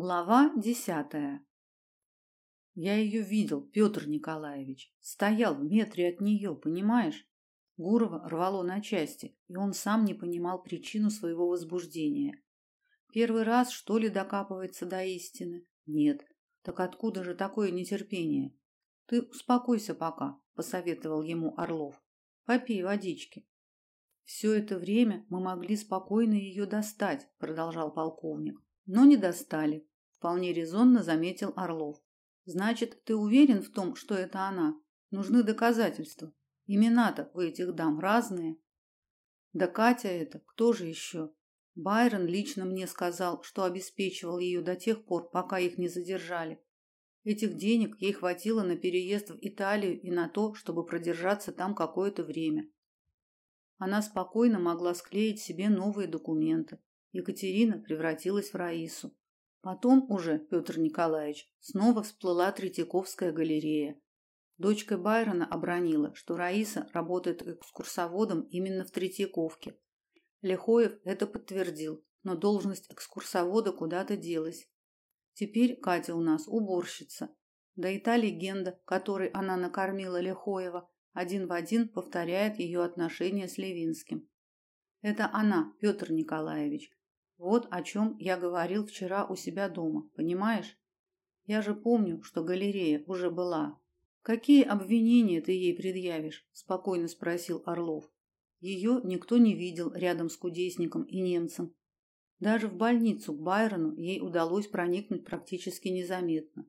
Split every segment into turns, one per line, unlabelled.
Глава десятая. Я ее видел, Петр Николаевич. Стоял в метре от нее, понимаешь? Гурова рвало на части, и он сам не понимал причину своего возбуждения. Первый раз, что ли, докапывается до истины? Нет. Так откуда же такое нетерпение? Ты успокойся пока, посоветовал ему Орлов. Попей водички. Все это время мы могли спокойно ее достать, продолжал полковник. Но не достали, вполне резонно заметил Орлов. Значит, ты уверен в том, что это она? Нужны доказательства. Имена-то у этих дам разные. Да Катя это, кто же еще? Байрон лично мне сказал, что обеспечивал ее до тех пор, пока их не задержали. Этих денег ей хватило на переезд в Италию и на то, чтобы продержаться там какое-то время. Она спокойно могла склеить себе новые документы. Екатерина превратилась в Раису. Потом уже Петр Николаевич снова всплыла Третьяковская галерея. Дочка Байрона обронила, что Раиса работает экскурсоводом именно в Третьяковке. Лехоев это подтвердил, но должность экскурсовода куда-то делась. Теперь Катя у нас уборщица. Да и та легенда, которой она накормила Лехоева, один в один повторяет ее отношения с Левинским. Это она, Петр Николаевич, вот о чем я говорил вчера у себя дома, понимаешь? Я же помню, что галерея уже была. Какие обвинения ты ей предъявишь? спокойно спросил Орлов. Ее никто не видел рядом с кудесником и немцем. Даже в больницу к Байрону ей удалось проникнуть практически незаметно.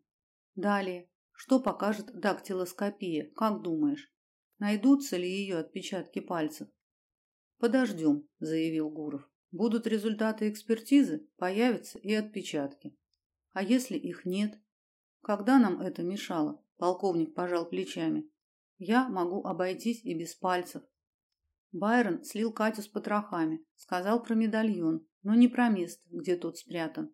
Далее, что покажет дактилоскопия, как думаешь? Найдутся ли ее отпечатки пальцев? Подождем, заявил Гуров. Будут результаты экспертизы, появятся и отпечатки. А если их нет? Когда нам это мешало? Полковник пожал плечами. Я могу обойтись и без пальцев. Байрон слил Катю с потрохами, сказал про медальон, но не про место, где тот спрятан.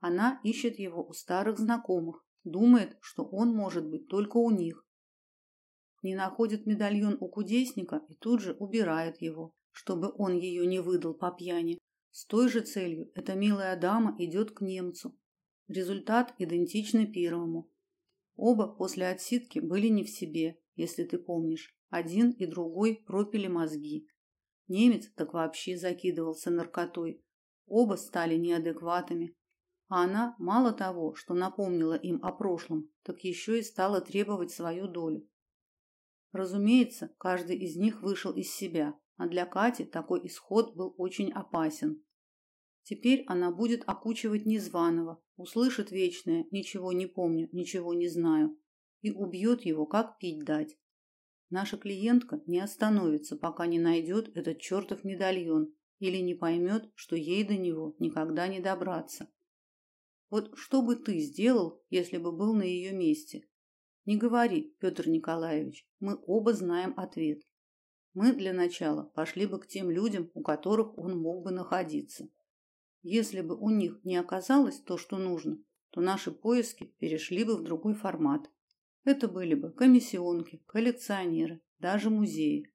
Она ищет его у старых знакомых, думает, что он может быть только у них. Не находит медальон у кудесника и тут же убирает его, чтобы он ее не выдал по пьяни. С той же целью эта милая дама идет к немцу. Результат идентичный первому. Оба после отсидки были не в себе, если ты помнишь. Один и другой пропили мозги. Немец так вообще закидывался наркотой. Оба стали неадекватами. А она мало того, что напомнила им о прошлом, так еще и стала требовать свою долю. Разумеется, каждый из них вышел из себя, а для Кати такой исход был очень опасен. Теперь она будет окучивать незваного, услышит вечное «ничего не помню, ничего не знаю» и убьет его, как пить дать. Наша клиентка не остановится, пока не найдет этот чертов медальон или не поймет, что ей до него никогда не добраться. Вот что бы ты сделал, если бы был на ее месте? Не говори, Петр Николаевич, мы оба знаем ответ. Мы для начала пошли бы к тем людям, у которых он мог бы находиться. Если бы у них не оказалось то, что нужно, то наши поиски перешли бы в другой формат. Это были бы комиссионки, коллекционеры, даже музеи.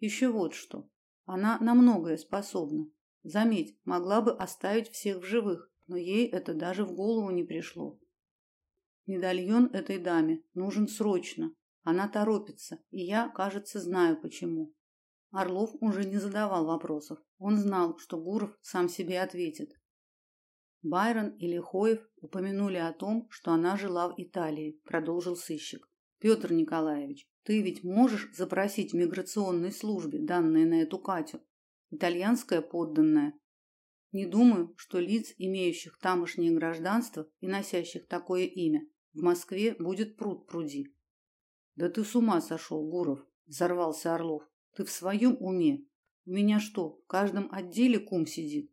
Еще вот что. Она на многое способна. Заметь, могла бы оставить всех в живых, но ей это даже в голову не пришло. Медальон этой даме нужен срочно, она торопится, и я, кажется, знаю почему. Орлов уже не задавал вопросов. Он знал, что Гуров сам себе ответит. Байрон и Лихоев упомянули о том, что она жила в Италии, продолжил сыщик. Петр Николаевич, ты ведь можешь запросить в миграционной службе данные на эту Катю? Итальянская подданная. Не думаю, что лиц, имеющих тамошнее гражданство и носящих такое имя, в Москве будет пруд пруди. Да ты с ума сошел, Гуров, взорвался Орлов. Ты в своем уме? У меня что, в каждом отделе кум сидит?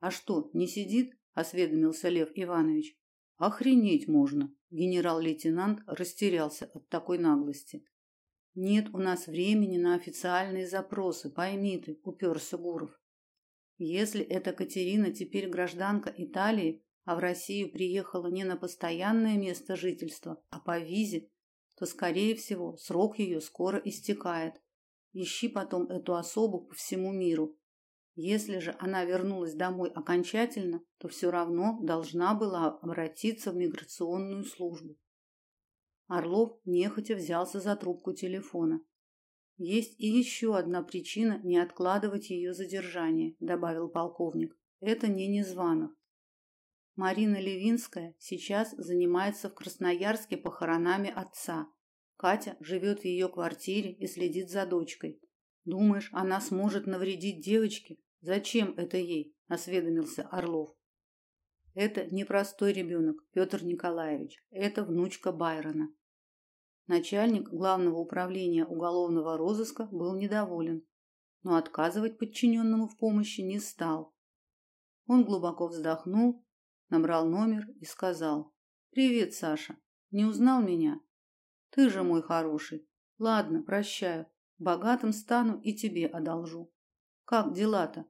А что, не сидит? осведомился Лев Иванович. Охренеть можно. Генерал-лейтенант растерялся от такой наглости. Нет у нас времени на официальные запросы, пойми ты, уперся Гуров. Если эта Катерина теперь гражданка Италии, а в Россию приехала не на постоянное место жительства, а по визе, то, скорее всего, срок ее скоро истекает. Ищи потом эту особу по всему миру. Если же она вернулась домой окончательно, то все равно должна была обратиться в миграционную службу. Орлов нехотя взялся за трубку телефона. Есть и еще одна причина не откладывать ее задержание, добавил полковник. Это не Незванов. Марина Левинская сейчас занимается в Красноярске похоронами отца. Катя живет в ее квартире и следит за дочкой. Думаешь, она сможет навредить девочке? Зачем это ей? осведомился Орлов. Это не простой ребенок, Петр Николаевич. Это внучка Байрона. Начальник главного управления уголовного розыска был недоволен, но отказывать подчиненному в помощи не стал. Он глубоко вздохнул, набрал номер и сказал: "Привет, Саша. Не узнал меня? Ты же мой хороший. Ладно, прощаю. Богатым стану и тебе одолжу. Как дела-то?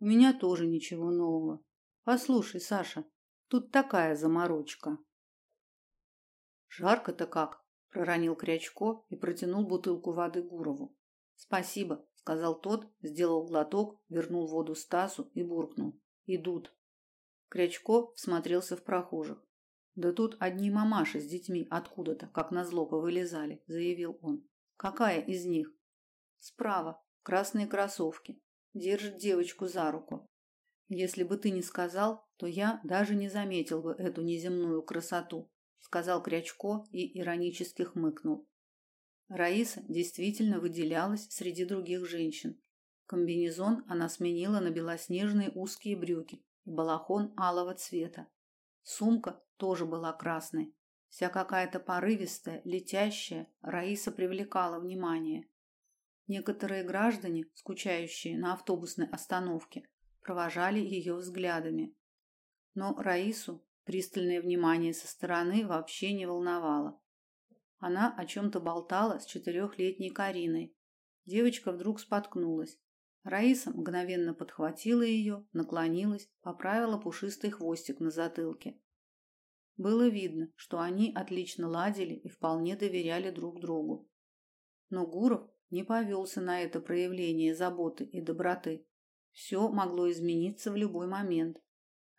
У меня тоже ничего нового. Послушай, Саша, тут такая заморочка. Жарко-то как, проронил Крячко и протянул бутылку воды Гурову. Спасибо, сказал тот, сделал глоток, вернул воду Стасу и буркнул: "Идут". Крячко всмотрелся в прохожих. Да тут одни мамаши с детьми откуда-то, как назло, повылезали, заявил он. Какая из них? Справа, красные кроссовки. Держит девочку за руку. Если бы ты не сказал, то я даже не заметил бы эту неземную красоту сказал Крячко и иронически хмыкнул. Раиса действительно выделялась среди других женщин. Комбинезон она сменила на белоснежные узкие брюки и балахон алого цвета. Сумка тоже была красной. Вся какая-то порывистая, летящая, Раиса привлекала внимание. Некоторые граждане, скучающие на автобусной остановке, провожали ее взглядами. Но Раису Пристальное внимание со стороны вообще не волновало. Она о чем-то болтала с четырехлетней Кариной. Девочка вдруг споткнулась. Раиса мгновенно подхватила ее, наклонилась, поправила пушистый хвостик на затылке. Было видно, что они отлично ладили и вполне доверяли друг другу. Но Гуров не повелся на это проявление заботы и доброты. Все могло измениться в любой момент.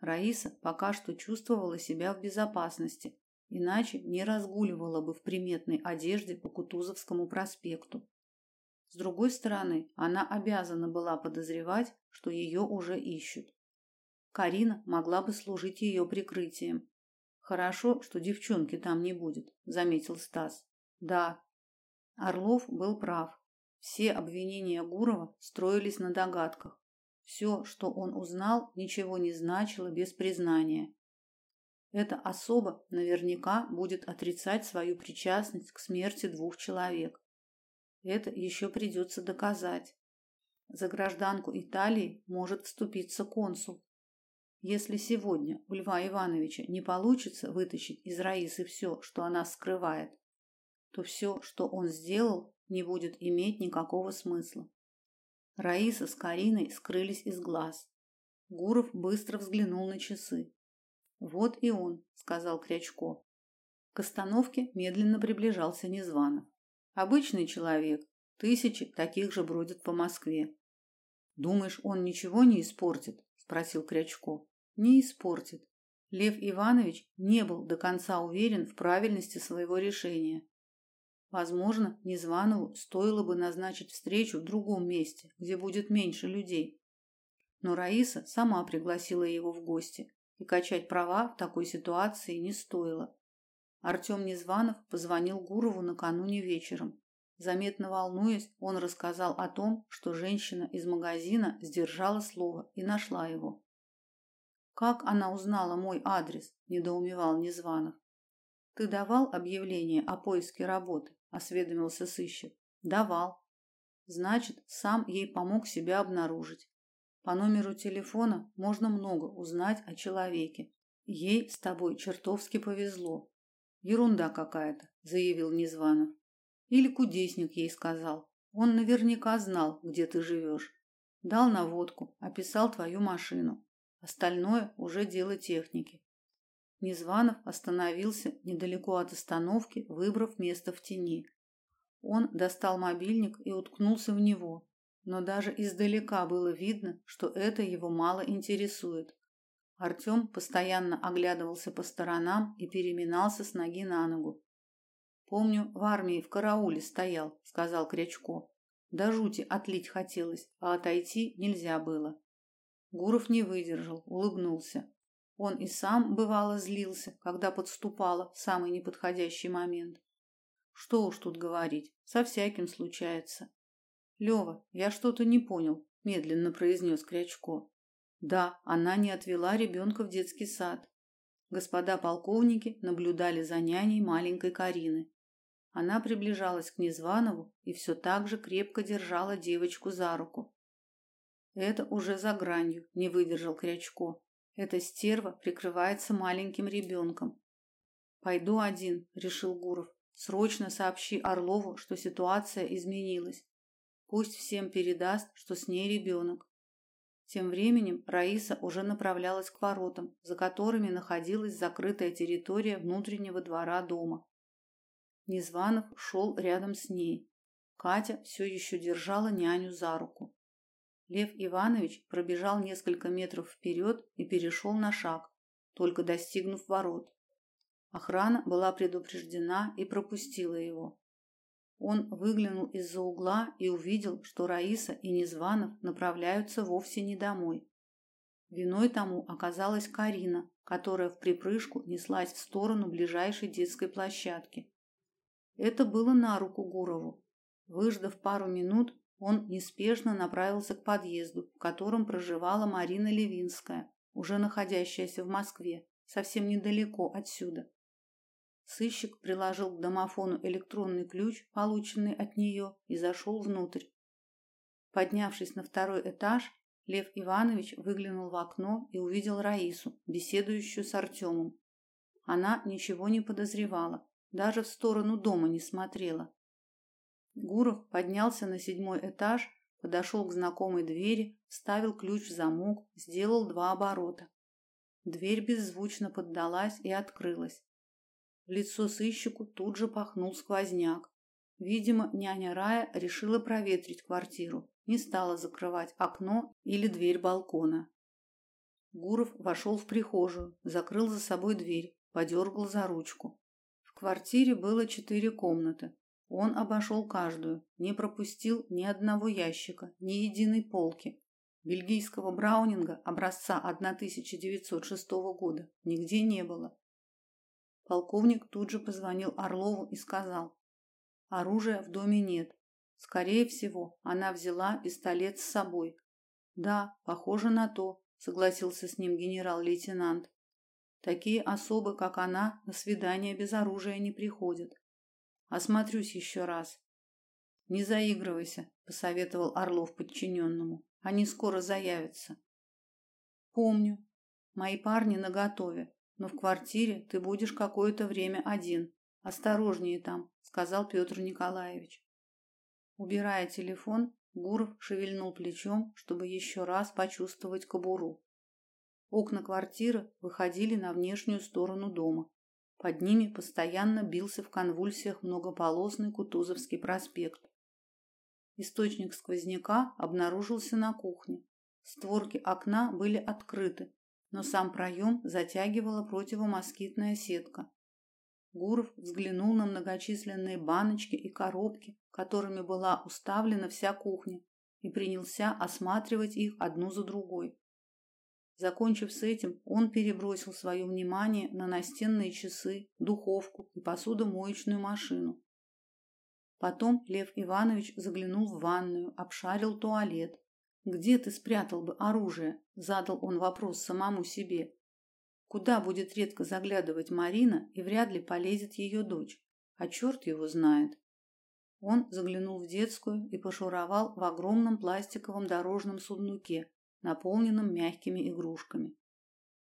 Раиса пока что чувствовала себя в безопасности, иначе не разгуливала бы в приметной одежде по Кутузовскому проспекту. С другой стороны, она обязана была подозревать, что ее уже ищут. Карина могла бы служить ее прикрытием. Хорошо, что девчонки там не будет, заметил Стас. Да. Орлов был прав. Все обвинения Гурова строились на догадках. Все, что он узнал, ничего не значило без признания. Эта особа наверняка будет отрицать свою причастность к смерти двух человек. Это еще придется доказать. За гражданку Италии может вступиться консул. Если сегодня у Льва Ивановича не получится вытащить из Раисы все, что она скрывает, то все, что он сделал, не будет иметь никакого смысла. Раиса с Кариной скрылись из глаз. Гуров быстро взглянул на часы. Вот и он, сказал Крячко. К остановке медленно приближался Незванов. Обычный человек, тысячи таких же бродят по Москве. Думаешь, он ничего не испортит? спросил Крячко. Не испортит. Лев Иванович не был до конца уверен в правильности своего решения. Возможно, Незванову стоило бы назначить встречу в другом месте, где будет меньше людей. Но Раиса сама пригласила его в гости, и качать права в такой ситуации не стоило. Артем Незванов позвонил Гурову накануне вечером. Заметно волнуясь, он рассказал о том, что женщина из магазина сдержала слово и нашла его. Как она узнала мой адрес? недоумевал Незванов. Ты давал объявление о поиске работы? осведомился сыщик. Давал. Значит, сам ей помог себя обнаружить. По номеру телефона можно много узнать о человеке. Ей с тобой чертовски повезло. Ерунда какая-то, заявил Незванов. Или кудесник ей сказал. Он наверняка знал, где ты живешь. Дал наводку, описал твою машину. Остальное уже дело техники. Незванов остановился недалеко от остановки, выбрав место в тени. Он достал мобильник и уткнулся в него. но даже издалека было видно, что это его мало интересует. Артем постоянно оглядывался по сторонам и переминался с ноги на ногу. Помню, в армии в карауле стоял, сказал Крячко. До жути отлить хотелось, а отойти нельзя было. Гуров не выдержал, улыбнулся. Он и сам бывало злился, когда подступало в самый неподходящий момент. Что уж тут говорить, со всяким случается. Лева, я что-то не понял, медленно произнес Крячко. Да, она не отвела ребенка в детский сад. Господа полковники наблюдали за няней маленькой Карины. Она приближалась к Незванову и все так же крепко держала девочку за руку. Это уже за гранью, не выдержал Крячко. Эта стерва прикрывается маленьким ребенком. Пойду один, решил Гуров. Срочно сообщи Орлову, что ситуация изменилась. Пусть всем передаст, что с ней ребенок. Тем временем Раиса уже направлялась к воротам, за которыми находилась закрытая территория внутреннего двора дома. Незванов шел рядом с ней. Катя все еще держала няню за руку. Лев Иванович пробежал несколько метров вперед и перешел на шаг, только достигнув ворот. Охрана была предупреждена и пропустила его. Он выглянул из-за угла и увидел, что Раиса и Незванов направляются вовсе не домой. Виной тому оказалась Карина, которая в припрыжку неслась в сторону ближайшей детской площадки. Это было на руку Гурову. Выждав пару минут, он неспешно направился к подъезду, в котором проживала Марина Левинская, уже находящаяся в Москве, совсем недалеко отсюда. Сыщик приложил к домофону электронный ключ, полученный от нее, и зашел внутрь. Поднявшись на второй этаж, Лев Иванович выглянул в окно и увидел Раису, беседующую с Артемом. Она ничего не подозревала, даже в сторону дома не смотрела. Гуров поднялся на седьмой этаж, подошел к знакомой двери, вставил ключ в замок, сделал два оборота. Дверь беззвучно поддалась и открылась. В лицо сыщику тут же пахнул сквозняк. Видимо, няня Рая решила проветрить квартиру, не стала закрывать окно или дверь балкона. Гуров вошел в прихожую, закрыл за собой дверь, подергал за ручку. В квартире было четыре комнаты. Он обошел каждую, не пропустил ни одного ящика, ни единой полки. Бельгийского браунинга образца 1906 года нигде не было. Полковник тут же позвонил Орлову и сказал: "Оружия в доме нет. Скорее всего, она взяла пистолет с собой". "Да, похоже на то", согласился с ним генерал-лейтенант. "Такие особы, как она, на свидание без оружия не приходят. Осмотрюсь еще раз". "Не заигрывайся", посоветовал Орлов подчиненному. "Они скоро заявятся". "Помню. Мои парни наготове но в квартире ты будешь какое-то время один. Осторожнее там, сказал Петр Николаевич. Убирая телефон, Гуров шевельнул плечом, чтобы еще раз почувствовать кобуру. Окна квартиры выходили на внешнюю сторону дома. Под ними постоянно бился в конвульсиях многополосный Кутузовский проспект. Источник сквозняка обнаружился на кухне. Створки окна были открыты, но сам проем затягивала противомоскитная сетка. Гуров взглянул на многочисленные баночки и коробки, которыми была уставлена вся кухня, и принялся осматривать их одну за другой. Закончив с этим, он перебросил свое внимание на настенные часы, духовку и посудомоечную машину. Потом Лев Иванович заглянул в ванную, обшарил туалет, где ты спрятал бы оружие? задал он вопрос самому себе. Куда будет редко заглядывать Марина, и вряд ли полезет ее дочь, а черт его знает. Он заглянул в детскую и пошуровал в огромном пластиковом дорожном сундуке, наполненном мягкими игрушками.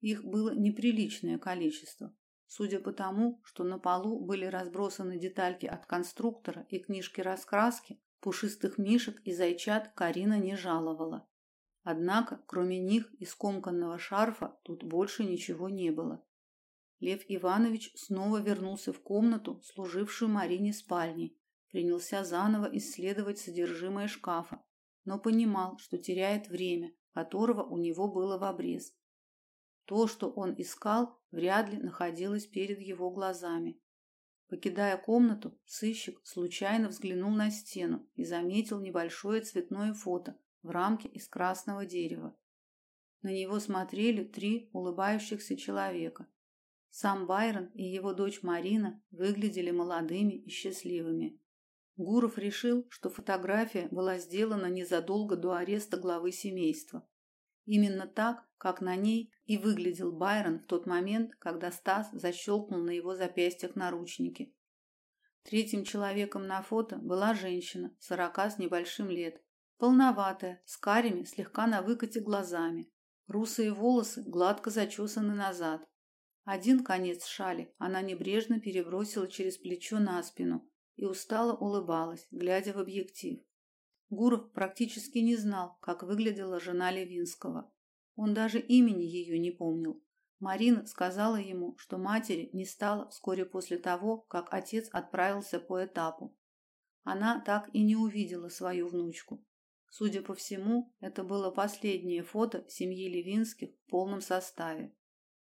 Их было неприличное количество, судя по тому, что на полу были разбросаны детальки от конструктора и книжки раскраски, Пушистых мишек и зайчат Карина не жаловала. Однако, кроме них и скомканного шарфа, тут больше ничего не было. Лев Иванович снова вернулся в комнату, служившую Марине спальней, принялся заново исследовать содержимое шкафа. но понимал, что теряет время, которого у него было в обрез. То, что он искал, вряд ли находилось перед его глазами. Покидая комнату, сыщик случайно взглянул на стену и заметил небольшое цветное фото в рамке из красного дерева. На него смотрели три улыбающихся человека. Сам Байрон и его дочь Марина выглядели молодыми и счастливыми. Гуров решил, что фотография была сделана незадолго до ареста главы семейства. Именно так, как на ней и выглядел Байрон в тот момент, когда Стас защелкнул на его запястьях наручники. Третьим человеком на фото была женщина, сорока с небольшим лет, полноватая, с карими, слегка на выкате глазами. Русые волосы гладко зачесаны назад. Один конец шали она небрежно перебросила через плечо на спину и устало улыбалась, глядя в объектив. Гуров практически не знал, как выглядела жена Левинского. Он даже имени ее не помнил. Марина сказала ему, что матери не стало вскоре после того, как отец отправился по этапу. Она так и не увидела свою внучку. Судя по всему, это было последнее фото семьи Левинских в полном составе.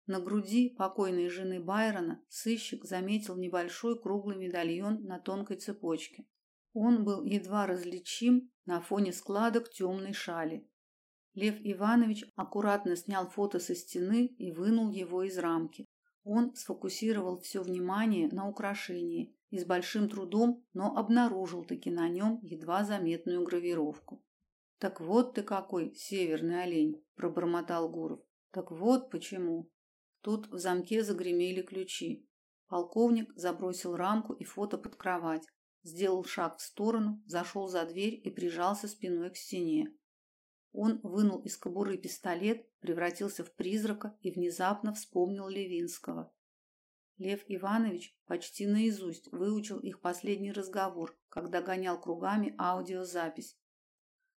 На груди покойной жены Байрона сыщик заметил небольшой круглый медальон на тонкой цепочке. Он был едва различим на фоне складок темной шали. Лев Иванович аккуратно снял фото со стены и вынул его из рамки. Он сфокусировал все внимание на украшении и с большим трудом, но обнаружил таки на нем едва заметную гравировку. Так вот ты какой, северный олень, пробормотал Гуров. Так вот почему. Тут в замке загремели ключи. Полковник забросил рамку и фото под кровать, сделал шаг в сторону, зашел за дверь и прижался спиной к стене. Он вынул из кобуры пистолет, превратился в призрака и внезапно вспомнил Левинского. Лев Иванович почти наизусть выучил их последний разговор, когда гонял кругами аудиозапись.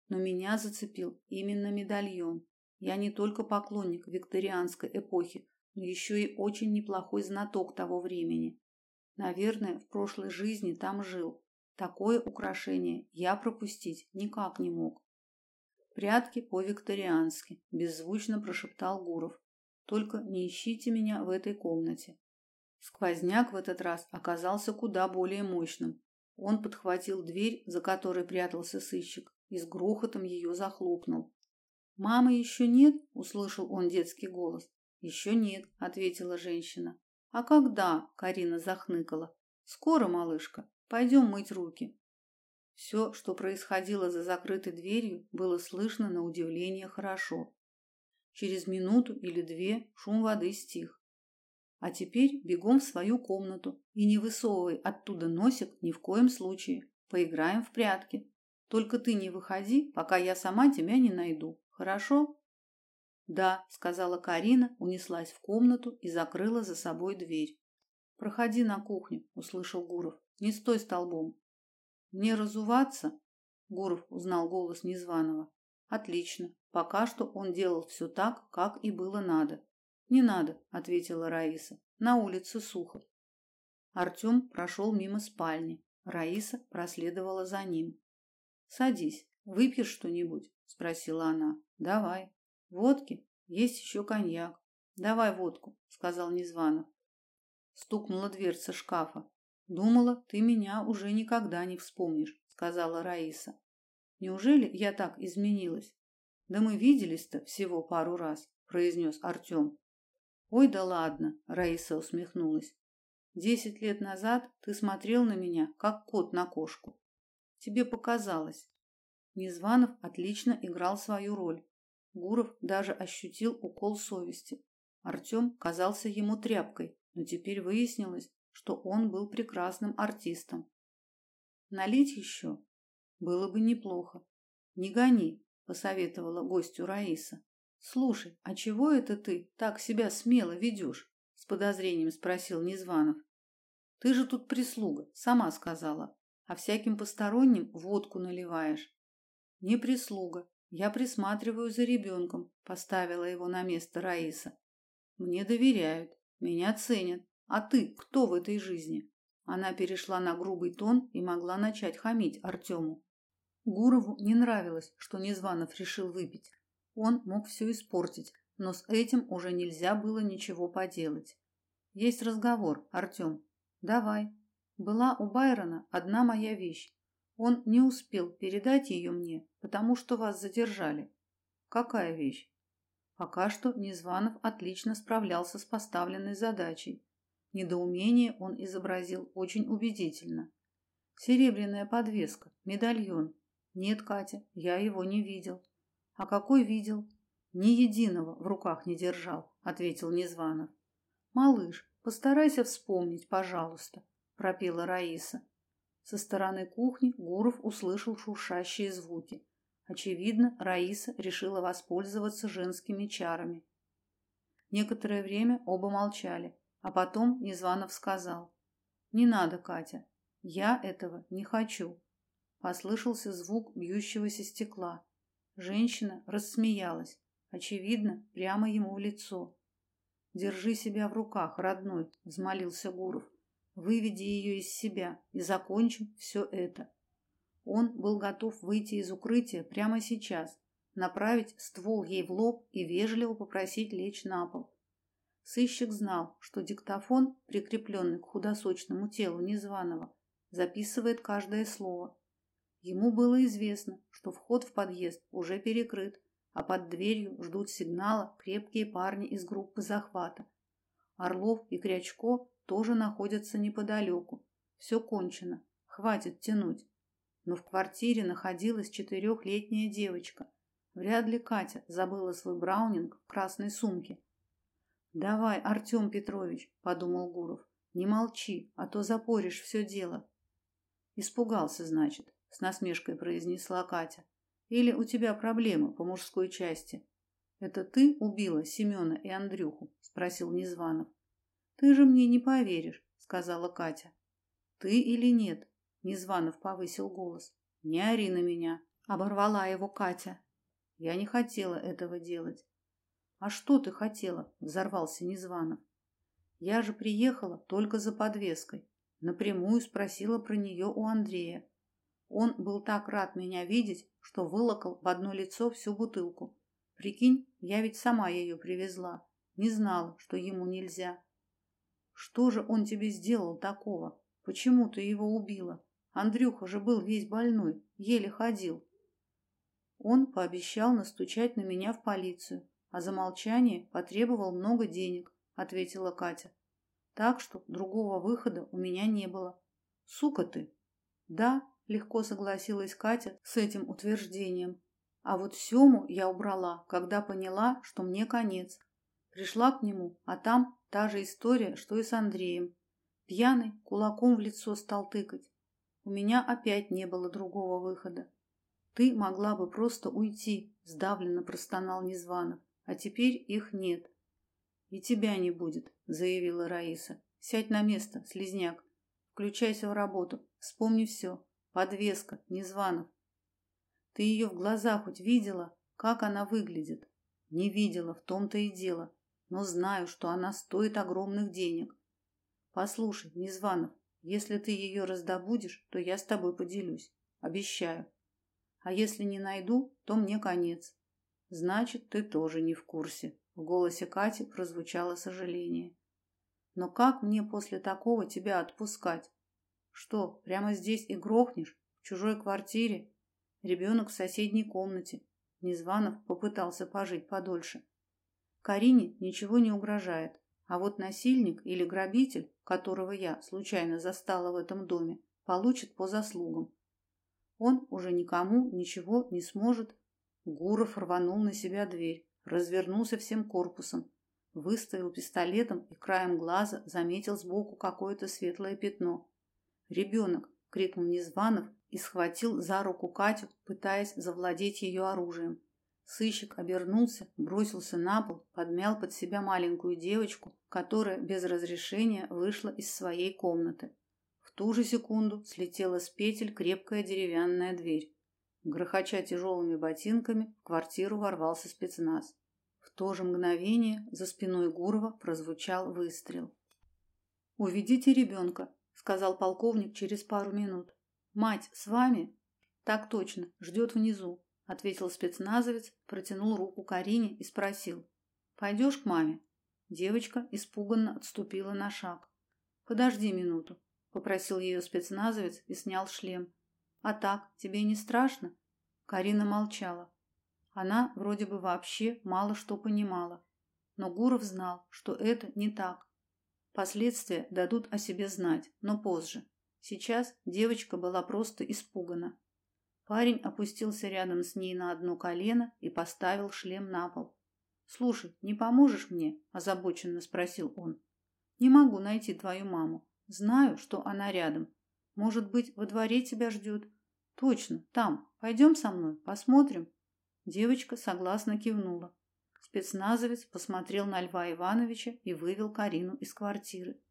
Но меня зацепил именно медальон. Я не только поклонник викторианской эпохи, но еще и очень неплохой знаток того времени. Наверное, в прошлой жизни там жил. Такое украшение я пропустить никак не мог. Прятки по-викториански, беззвучно прошептал Гуров. Только не ищите меня в этой комнате. Сквозняк в этот раз оказался куда более мощным. Он подхватил дверь, за которой прятался сыщик, и с грохотом ее захлопнул. Мамы еще нет, услышал он детский голос. «Еще нет, ответила женщина. А когда? Карина захныкала. Скоро, малышка. Пойдем мыть руки. Все, что происходило за закрытой дверью, было слышно на удивление хорошо. Через минуту или две шум воды стих. А теперь бегом в свою комнату и не высовывай оттуда носик ни в коем случае. Поиграем в прятки. Только ты не выходи, пока я сама тебя не найду. Хорошо? Да, сказала Карина, унеслась в комнату и закрыла за собой дверь. Проходи на кухню, услышал Гуров. Не стой столбом. Мне разуваться? Гуров узнал голос незваного. Отлично. Пока что он делал все так, как и было надо. Не надо, ответила Раиса. На улице сухо. Артем прошел мимо спальни. Раиса проследовала за ним. Садись. Выпьешь что-нибудь? спросила она. Давай. Водки? Есть еще коньяк. Давай водку, сказал Незванов. Стукнула дверца шкафа. Думала, ты меня уже никогда не вспомнишь, сказала Раиса. Неужели я так изменилась? Да мы виделись-то всего пару раз, произнес Артем. Ой, да ладно, Раиса усмехнулась. Десять лет назад ты смотрел на меня, как кот на кошку. Тебе показалось. Незванов отлично играл свою роль. Гуров даже ощутил укол совести. Артем казался ему тряпкой, но теперь выяснилось, что он был прекрасным артистом. Налить еще? Было бы неплохо. Не гони, посоветовала гостю Раиса. Слушай, а чего это ты так себя смело ведешь? с подозрением спросил Незванов. Ты же тут прислуга, сама сказала, а всяким посторонним водку наливаешь. Не прислуга, я присматриваю за ребенком», – поставила его на место Раиса. Мне доверяют, меня ценят. А ты кто в этой жизни? Она перешла на грубый тон и могла начать хамить Артему. Гурову не нравилось, что Незванов решил выпить. Он мог все испортить, но с этим уже нельзя было ничего поделать. Есть разговор, Артем. Давай. Была у Байрона одна моя вещь. Он не успел передать ее мне, потому что вас задержали. Какая вещь? Пока что Незванов отлично справлялся с поставленной задачей. Недоумение он изобразил очень убедительно. Серебряная подвеска, медальон. Нет, Катя, я его не видел. А какой видел? Ни единого в руках не держал, ответил Незванов. Малыш, постарайся вспомнить, пожалуйста, пропела Раиса. Со стороны кухни Гуров услышал шуршащие звуки. Очевидно, Раиса решила воспользоваться женскими чарами. Некоторое время оба молчали, а потом Незванов сказал: "Не надо, Катя. Я этого не хочу". Послышался звук бьющегося стекла. Женщина рассмеялась, очевидно, прямо ему в лицо. Держи себя в руках, родной, взмолился Гуров. Выведи ее из себя и закончим все это. Он был готов выйти из укрытия прямо сейчас, направить ствол ей в лоб и вежливо попросить лечь на пол. Сыщик знал, что диктофон, прикрепленный к худосочному телу незваного, записывает каждое слово. Ему было известно, что вход в подъезд уже перекрыт, а под дверью ждут сигнала крепкие парни из группы захвата. Орлов и Крячко тоже находятся неподалеку. Все кончено, хватит тянуть. Но в квартире находилась четырехлетняя девочка. Вряд ли Катя забыла свой браунинг в красной сумке. Давай, Артем Петрович, подумал Гуров. Не молчи, а то запоришь все дело. Испугался, значит, с насмешкой произнесла Катя. Или у тебя проблемы по мужской части? Это ты убила Семена и Андрюху, спросил Незванов. Ты же мне не поверишь, сказала Катя. Ты или нет? Незванов повысил голос. Не ори на меня, оборвала его Катя. Я не хотела этого делать. А что ты хотела? взорвался Незванов. Я же приехала только за подвеской. Напрямую спросила про нее у Андрея. Он был так рад меня видеть, что вылокал в одно лицо всю бутылку. Прикинь, я ведь сама ее привезла. Не знала, что ему нельзя. Что же он тебе сделал такого? Почему ты его убила? Андрюха же был весь больной, еле ходил. Он пообещал настучать на меня в полицию, а за молчание потребовал много денег, ответила Катя. Так что другого выхода у меня не было. Сука ты. Да, легко согласилась Катя с этим утверждением. А вот Сему я убрала, когда поняла, что мне конец. Пришла к нему, а там та же история, что и с Андреем. Пьяный кулаком в лицо стал тыкать. У меня опять не было другого выхода. Ты могла бы просто уйти, сдавленно простонал Незванов. А теперь их нет. И тебя не будет, заявила Раиса. Сядь на место, слизняк. Включайся в работу. Вспомни все. Подвеска, Незванов. Ты ее в глаза хоть видела, как она выглядит? Не видела, в том-то и дело, но знаю, что она стоит огромных денег. Послушай, Незванов, если ты ее раздобудешь, то я с тобой поделюсь, обещаю. А если не найду, то мне конец. Значит, ты тоже не в курсе. В голосе Кати прозвучало сожаление. Но как мне после такого тебя отпускать? Что, прямо здесь и грохнешь? В чужой квартире? Ребенок в соседней комнате. Незванов попытался пожить подольше. Карине ничего не угрожает. А вот насильник или грабитель, которого я случайно застала в этом доме, получит по заслугам. Он уже никому ничего не сможет. Гуров рванул на себя дверь, развернулся всем корпусом, выставил пистолетом и краем глаза заметил сбоку какое-то светлое пятно. «Ребенок!» — крикнул Незванов и схватил за руку Катю, пытаясь завладеть ее оружием. Сыщик обернулся, бросился на пол, подмял под себя маленькую девочку, которая без разрешения вышла из своей комнаты. В ту же секунду слетела с петель крепкая деревянная дверь. Грохоча тяжелыми ботинками, в квартиру ворвался спецназ. В то же мгновение за спиной Гурова прозвучал выстрел. «Уведите ребенка», сказал полковник через пару минут. Мать с вами? Так точно, ждет внизу, ответил спецназовец, протянул руку Карине и спросил: «Пойдешь к маме?" Девочка испуганно отступила на шаг. "Подожди минуту", попросил ее спецназовец и снял шлем. "А так, тебе не страшно?" Карина молчала. Она вроде бы вообще мало что понимала, но Гуров знал, что это не так. Последствия дадут о себе знать, но позже. Сейчас девочка была просто испугана. Парень опустился рядом с ней на одно колено и поставил шлем на пол. "Слушай, не поможешь мне?" озабоченно спросил он. "Не могу найти твою маму. Знаю, что она рядом. Может быть, во дворе тебя ждет. Точно, там. Пойдем со мной, посмотрим". Девочка согласно кивнула. Спецназовец посмотрел на Льва Ивановича и вывел Карину из квартиры.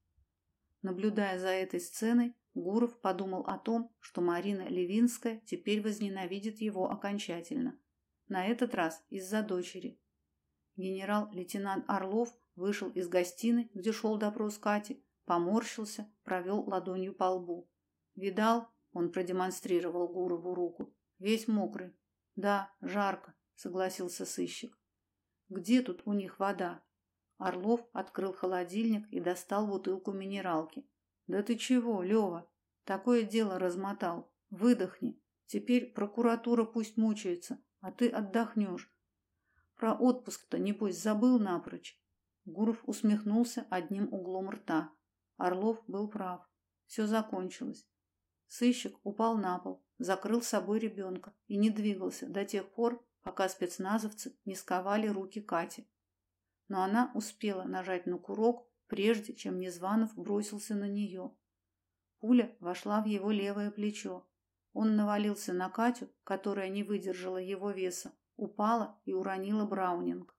Наблюдая за этой сценой, Гуров подумал о том, что Марина Левинская теперь возненавидит его окончательно. На этот раз из-за дочери. Генерал-лейтенант Орлов вышел из гостиной, где шел допрос Кати, поморщился, провел ладонью по лбу. Видал, он продемонстрировал Гурову руку, весь мокрый. Да, жарко, согласился сыщик. Где тут у них вода? Орлов открыл холодильник и достал бутылку минералки. Да ты чего, Лева? Такое дело размотал. Выдохни. Теперь прокуратура пусть мучается, а ты отдохнешь. Про отпуск-то небось забыл напрочь. Гуров усмехнулся одним углом рта. Орлов был прав. Все закончилось. Сыщик упал на пол, закрыл собой ребенка и не двигался до тех пор, пока спецназовцы не сковали руки Кати. Но она успела нажать на курок, прежде чем Незванов бросился на нее. Пуля вошла в его левое плечо. Он навалился на Катю, которая не выдержала его веса, упала и уронила Браунинг.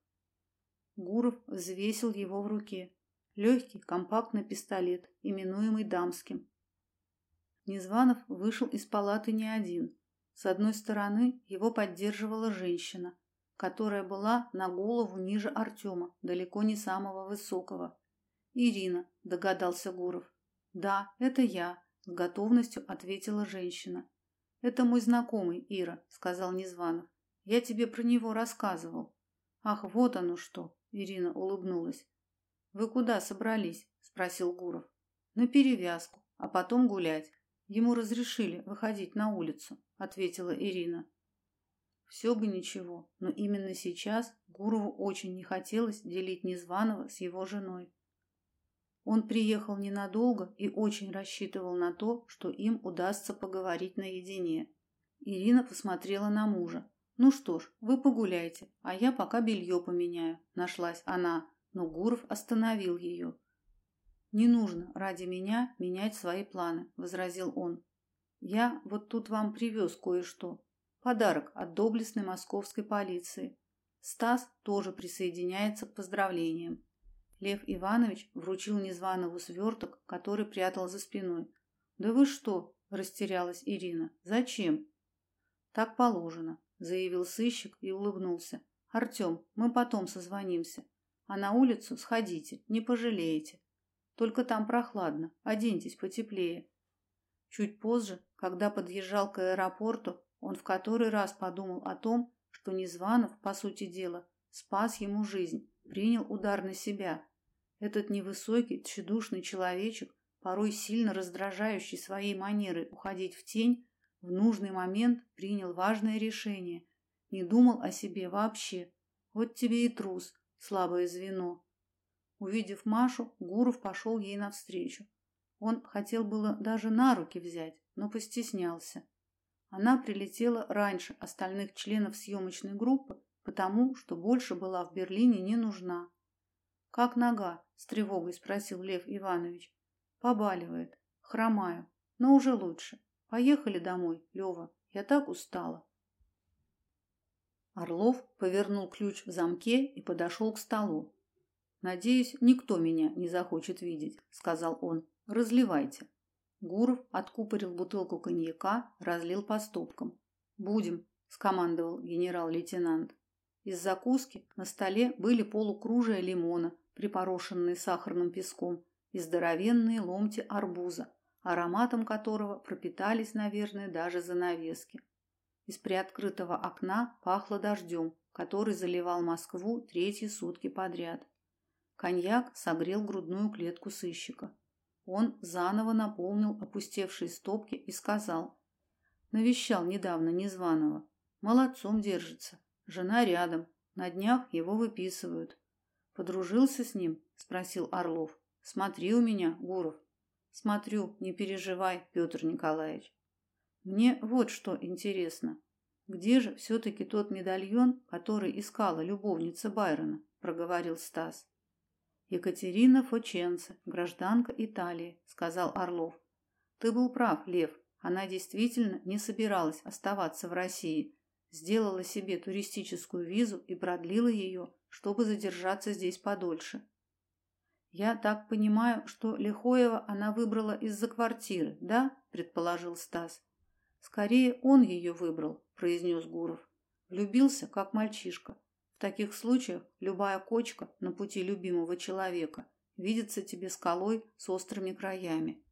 Гуров взвесил его в руке. Легкий, компактный пистолет, именуемый дамским. Незванов вышел из палаты не один. С одной стороны его поддерживала женщина, которая была на голову ниже Артема, далеко не самого высокого. Ирина, догадался Гуров. Да, это я, с готовностью ответила женщина. Это мой знакомый, Ира, сказал Незванов. Я тебе про него рассказывал. Ах, вот оно что, Ирина улыбнулась. Вы куда собрались? спросил Гуров. На перевязку, а потом гулять. Ему разрешили выходить на улицу, ответила Ирина. Все бы ничего, но именно сейчас Гурову очень не хотелось делить Незваного с его женой. Он приехал ненадолго и очень рассчитывал на то, что им удастся поговорить наедине. Ирина посмотрела на мужа. Ну что ж, вы погуляйте, а я пока белье поменяю, нашлась она, но Гуров остановил ее. Не нужно ради меня менять свои планы, возразил он. Я вот тут вам привез кое-что. Подарок от доблестной московской полиции. Стас тоже присоединяется к поздравлениям. Лев Иванович вручил незваному сверток, который прятал за спиной. Да вы что? растерялась Ирина. Зачем? Так положено заявил сыщик и улыбнулся. Артем, мы потом созвонимся. А на улицу сходите, не пожалеете. Только там прохладно, оденьтесь потеплее. Чуть позже, когда подъезжал к аэропорту, он в который раз подумал о том, что Незванов, по сути дела, спас ему жизнь, принял удар на себя. Этот невысокий, тщедушный человечек, порой сильно раздражающий своей манерой уходить в тень, в нужный момент принял важное решение, не думал о себе вообще. Вот тебе и трус, слабое звено. Увидев Машу, Гуров пошел ей навстречу. Он хотел было даже на руки взять, но постеснялся. Она прилетела раньше остальных членов съемочной группы, потому что больше была в Берлине не нужна. Как нога? С тревогой спросил Лев Иванович. Побаливает, хромаю, но уже лучше. Поехали домой, Лева. Я так устала. Орлов повернул ключ в замке и подошел к столу. Надеюсь, никто меня не захочет видеть, сказал он. Разливайте. Гуров откупорил бутылку коньяка, разлил по стопкам. Будем, скомандовал генерал-лейтенант. Из закуски на столе были полукружия лимона, припорошенные сахарным песком, и здоровенные ломти арбуза, ароматом которого пропитались, наверное, даже занавески. Из приоткрытого окна пахло дождем, который заливал Москву третьи сутки подряд. Коньяк согрел грудную клетку сыщика. Он заново наполнил опустевшие стопки и сказал: "Навещал недавно незваного. Молодцом держится. Жена рядом. На днях его выписывают. Подружился с ним?" спросил Орлов. "Смотри у меня, Гуров". "Смотрю, не переживай, Петр Николаевич. Мне вот что интересно. Где же все таки тот медальон, который искала любовница Байрона?" проговорил Стас. Екатерина Фоченце, гражданка Италии, сказал Орлов. Ты был прав, Лев. Она действительно не собиралась оставаться в России. Сделала себе туристическую визу и продлила ее, чтобы задержаться здесь подольше. Я так понимаю, что Лихоева она выбрала из-за квартиры, да? предположил Стас. Скорее он ее выбрал, произнес Гуров. Влюбился, как мальчишка. В таких случаях любая кочка на пути любимого человека видится тебе скалой с острыми краями.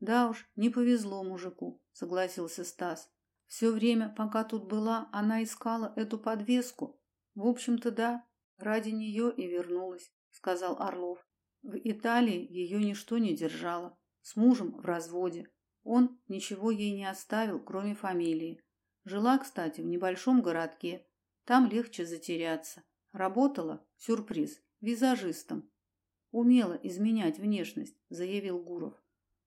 Да уж, не повезло мужику, согласился Стас. Все время, пока тут была, она искала эту подвеску. В общем-то, да, ради нее и вернулась, сказал Орлов. В Италии ее ничто не держало. С мужем в разводе. Он ничего ей не оставил, кроме фамилии. Жила, кстати, в небольшом городке, там легче затеряться. Работала, сюрприз, визажистом. Умела изменять внешность, заявил Гуров.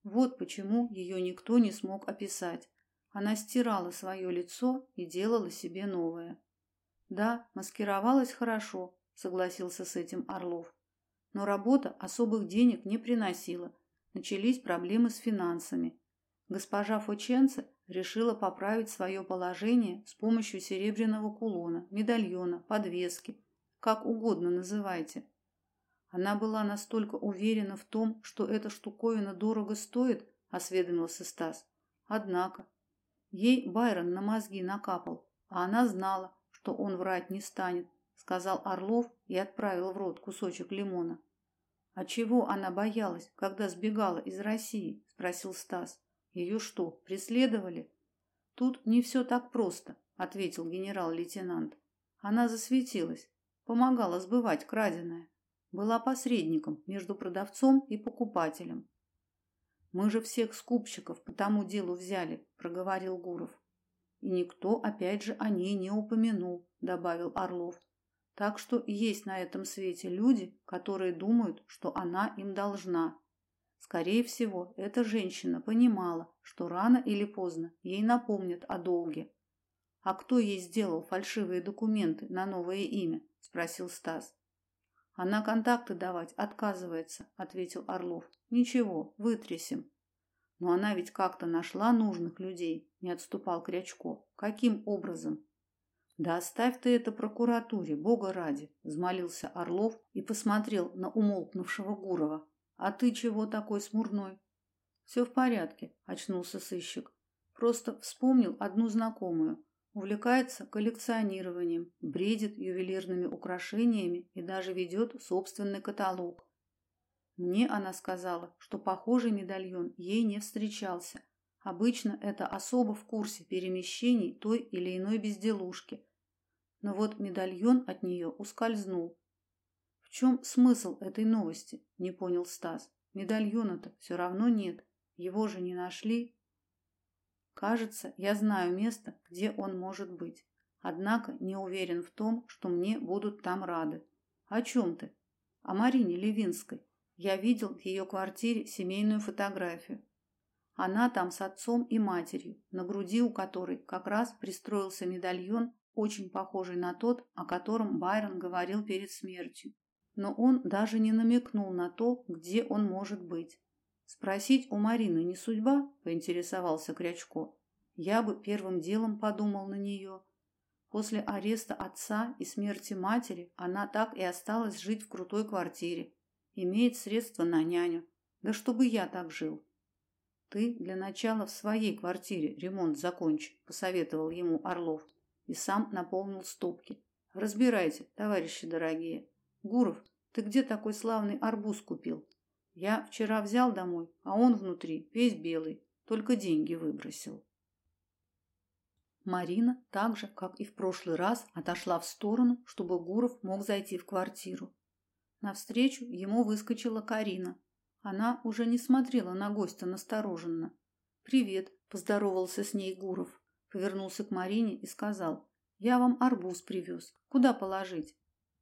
Вот почему ее никто не смог описать. Она стирала свое лицо и делала себе новое. Да, маскировалась хорошо, согласился с этим Орлов. Но работа особых денег не приносила. Начались проблемы с финансами. Госпожа Фоченце решила поправить свое положение с помощью серебряного кулона, медальона, подвески, как угодно называйте. Она была настолько уверена в том, что эта штуковина дорого стоит, осведомился Стас. Однако ей Байрон на мозги накапал, а она знала, что он врать не станет, сказал Орлов и отправил в рот кусочек лимона. А чего она боялась, когда сбегала из России? спросил Стас. Ее что, преследовали? Тут не все так просто, ответил генерал-лейтенант. Она засветилась, помогала сбывать краденое, была посредником между продавцом и покупателем. Мы же всех скупщиков по тому делу взяли, проговорил Гуров. И никто опять же о ней не упомянул, добавил Орлов. Так что есть на этом свете люди, которые думают, что она им должна. Скорее всего, эта женщина понимала, что рано или поздно ей напомнят о долге. А кто ей сделал фальшивые документы на новое имя? спросил Стас. Она контакты давать отказывается, ответил Орлов. Ничего, вытрясем. Но она ведь как-то нашла нужных людей, не отступал Крячко. Каким образом? Да оставь ты это прокуратуре, бога ради, взмолился Орлов и посмотрел на умолкнувшего Гурова. А ты чего такой смурной? Все в порядке, очнулся сыщик. Просто вспомнил одну знакомую. Увлекается коллекционированием, бредит ювелирными украшениями и даже ведет собственный каталог. Мне она сказала, что похожий медальон ей не встречался. Обычно это особо в курсе перемещений той или иной безделушки. Но вот медальон от нее ускользнул, чем смысл этой новости? Не понял Стас. Медальона-то все равно нет. Его же не нашли. Кажется, я знаю место, где он может быть. Однако не уверен в том, что мне будут там рады. О чем ты? О Марине Левинской. Я видел в ее квартире семейную фотографию. Она там с отцом и матерью, на груди у которой как раз пристроился медальон, очень похожий на тот, о котором Байрон говорил перед смертью но он даже не намекнул на то, где он может быть. Спросить у Марины не судьба, поинтересовался Крячко. Я бы первым делом подумал на нее. После ареста отца и смерти матери она так и осталась жить в крутой квартире, имеет средства на няню. Да чтобы я так жил. Ты для начала в своей квартире ремонт закончи, посоветовал ему Орлов и сам наполнил стопки. Разбирайте, товарищи дорогие. Гуров, ты где такой славный арбуз купил? Я вчера взял домой, а он внутри весь белый, только деньги выбросил. Марина, так же, как и в прошлый раз, отошла в сторону, чтобы Гуров мог зайти в квартиру. Навстречу ему выскочила Карина. Она уже не смотрела на гостя настороженно. «Привет», – поздоровался с ней Гуров. Повернулся к Марине и сказал, «Я вам арбуз привез. Куда положить?»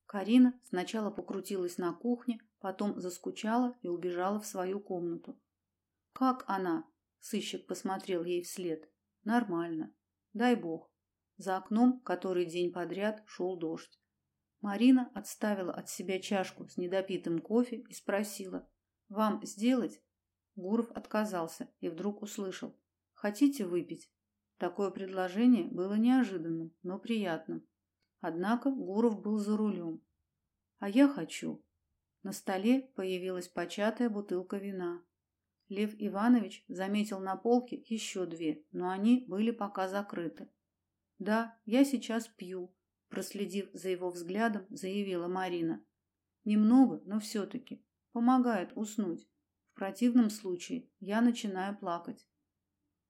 Карина сначала покрутилась на кухне, потом заскучала и убежала в свою комнату. «Как она?» – сыщик посмотрел ей вслед. «Нормально. Дай бог». За окном, который день подряд, шел дождь. Марина отставила от себя чашку с недопитым кофе и спросила, «Вам сделать?» Гуров отказался и вдруг услышал, «Хотите выпить?» Такое предложение было неожиданным, но приятным. Однако Гуров был за рулем. А я хочу. На столе появилась початая бутылка вина. Лев Иванович заметил на полке еще две, но они были пока закрыты. Да, я сейчас пью, проследив за его взглядом, заявила Марина. Немного, но все таки помогает уснуть. В противном случае я начинаю плакать.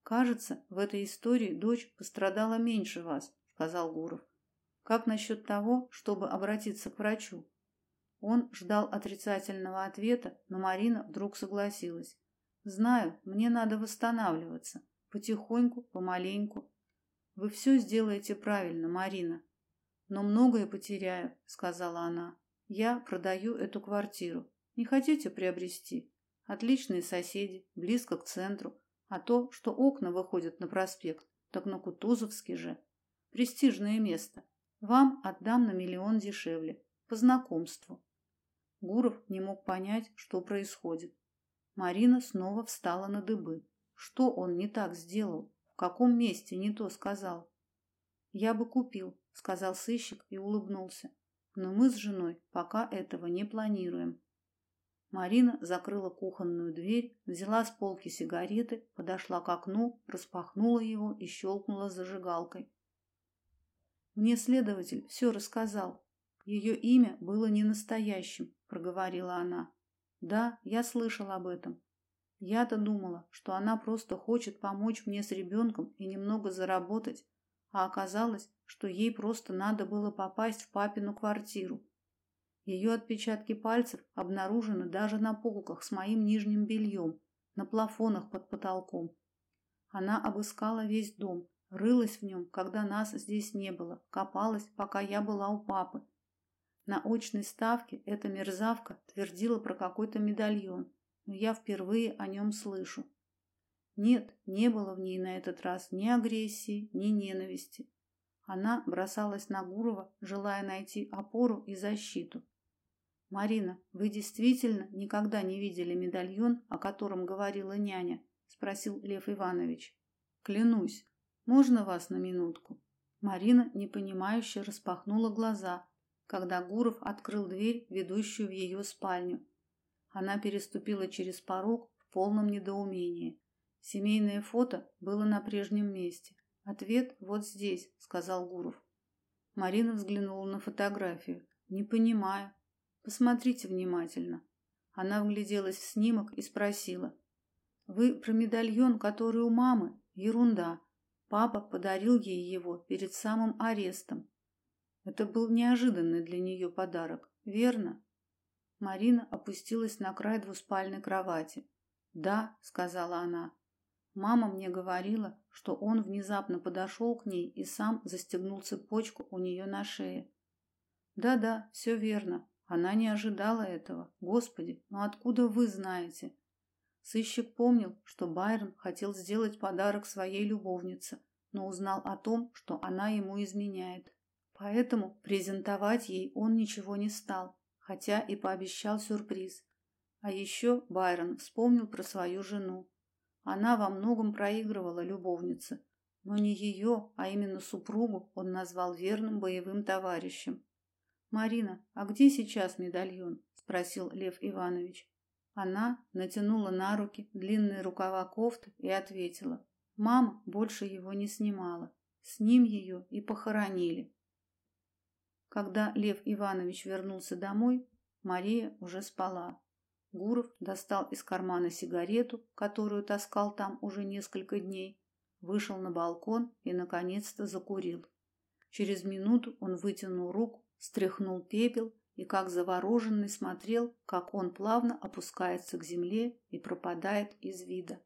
Кажется, в этой истории дочь пострадала меньше вас, сказал Гуров. Как насчет того, чтобы обратиться к врачу? Он ждал отрицательного ответа, но Марина вдруг согласилась. Знаю, мне надо восстанавливаться, потихоньку, помаленьку. Вы все сделаете правильно, Марина. Но многое потеряю, сказала она. Я продаю эту квартиру. Не хотите приобрести? Отличные соседи, близко к центру, а то, что окна выходят на проспект, так на Кутузовский же. Престижное место. Вам отдам на миллион дешевле. По знакомству. Гуров не мог понять, что происходит. Марина снова встала на дыбы. Что он не так сделал? В каком месте не то сказал? Я бы купил, сказал сыщик и улыбнулся. Но мы с женой пока этого не планируем. Марина закрыла кухонную дверь, взяла с полки сигареты, подошла к окну, распахнула его и щелкнула зажигалкой. Мне следователь все рассказал. Ее имя было не настоящим, проговорила она. Да, я слышала об этом. Я-то думала, что она просто хочет помочь мне с ребенком и немного заработать, а оказалось, что ей просто надо было попасть в папину квартиру. Ее отпечатки пальцев обнаружены даже на полках с моим нижним бельем, на плафонах под потолком. Она обыскала весь дом, Рылась в нем, когда нас здесь не было, копалась, пока я была у папы. На очной ставке эта мерзавка твердила про какой-то медальон, но я впервые о нем слышу. Нет, не было в ней на этот раз ни агрессии, ни ненависти. Она бросалась на Гурова, желая найти опору и защиту. Марина, вы действительно никогда не видели медальон, о котором говорила няня? спросил Лев Иванович. Клянусь, можно вас на минутку? Марина непонимающе распахнула глаза, когда Гуров открыл дверь, ведущую в ее спальню. Она переступила через порог в полном недоумении. Семейное фото было на прежнем месте. Ответ вот здесь, сказал Гуров. Марина взглянула на фотографию. Не понимаю. Посмотрите внимательно. Она вгляделась в снимок и спросила: "Вы про медальон, который у мамы? Ерунда. Папа подарил ей его перед самым арестом. Это был неожиданный для нее подарок, верно? Марина опустилась на край двуспальной кровати. "Да", сказала она. Мама мне говорила, что он внезапно подошел к ней и сам застегнул цепочку у нее на шее. Да-да, все верно. Она не ожидала этого. Господи, но откуда вы знаете? Сыщик помнил, что Байрон хотел сделать подарок своей любовнице, но узнал о том, что она ему изменяет. Поэтому презентовать ей он ничего не стал, хотя и пообещал сюрприз. А еще Байрон вспомнил про свою жену. Она во многом проигрывала любовнице, но не ее, а именно супругу он назвал верным боевым товарищем. Марина, а где сейчас медальон? спросил Лев Иванович. Она натянула на руки длинные рукава кофты и ответила: "Мама больше его не снимала. С ним ее и похоронили". Когда Лев Иванович вернулся домой, Мария уже спала. Гуров достал из кармана сигарету, которую таскал там уже несколько дней, вышел на балкон и наконец-то закурил. Через минуту он вытянул руку, стряхнул пепел и как завороженный смотрел, как он плавно опускается к земле и пропадает из вида.